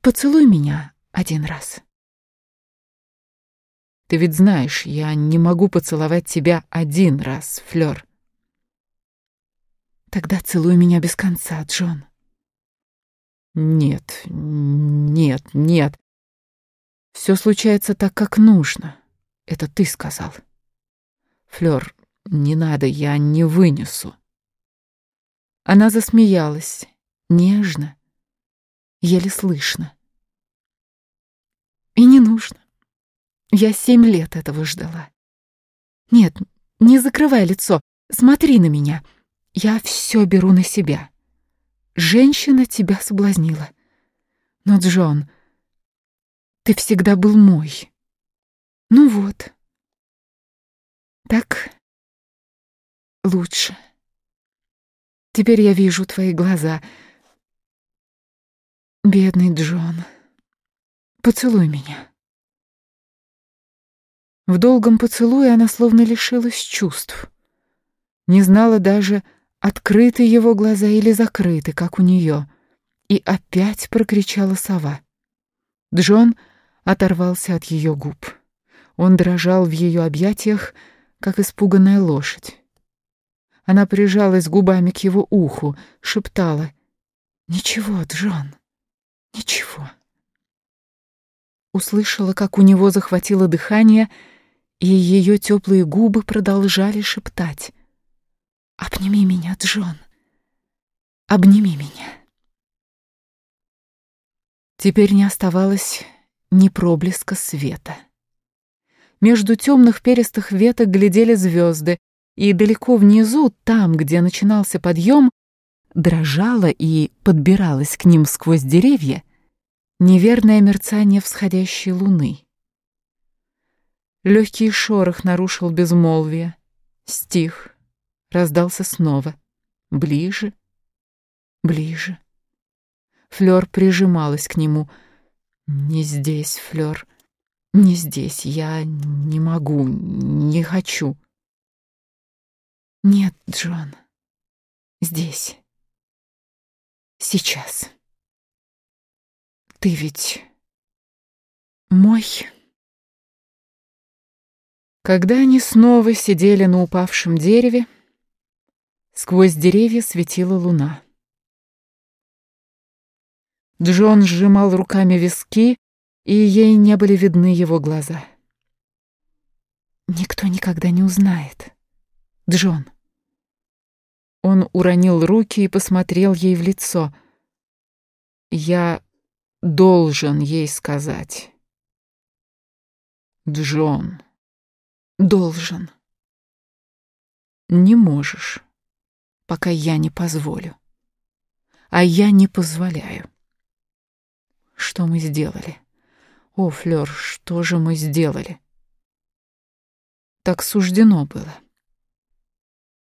Поцелуй меня один раз. Ты ведь знаешь, я не могу поцеловать тебя один раз, Флёр. Тогда целуй меня без конца, Джон. Нет, нет, нет. Все случается так, как нужно. Это ты сказал. Флёр, не надо, я не вынесу. Она засмеялась, нежно, еле слышно. И не нужно. Я семь лет этого ждала. Нет, не закрывай лицо, смотри на меня. Я все беру на себя. Женщина тебя соблазнила. Но, Джон, ты всегда был мой. Ну вот. Так лучше. Теперь я вижу твои глаза. Бедный Джон, поцелуй меня. В долгом поцелуе она словно лишилась чувств. Не знала даже, открыты его глаза или закрыты, как у нее. И опять прокричала сова. Джон оторвался от ее губ. Он дрожал в ее объятиях, как испуганная лошадь. Она прижалась губами к его уху, шептала «Ничего, Джон, ничего». Услышала, как у него захватило дыхание, и ее теплые губы продолжали шептать «Обними меня, Джон, обними меня». Теперь не оставалось ни проблеска света. Между темных перистых веток глядели звезды, и далеко внизу, там, где начинался подъем, дрожало и подбиралось к ним сквозь деревья неверное мерцание всходящей луны. Легкий шорох нарушил безмолвие, стих, раздался снова, ближе, ближе. Флёр прижималась к нему. «Не здесь, Флёр, не здесь, я не могу, не хочу». Нет, Джон. Здесь. Сейчас. Ты ведь мой. Когда они снова сидели на упавшем дереве, сквозь деревья светила луна. Джон сжимал руками виски, и ей не были видны его глаза. Никто никогда не узнает. Джон. Он уронил руки и посмотрел ей в лицо. Я должен ей сказать. Джон. Должен. Не можешь, пока я не позволю. А я не позволяю. Что мы сделали? О, Флёр, что же мы сделали? Так суждено было.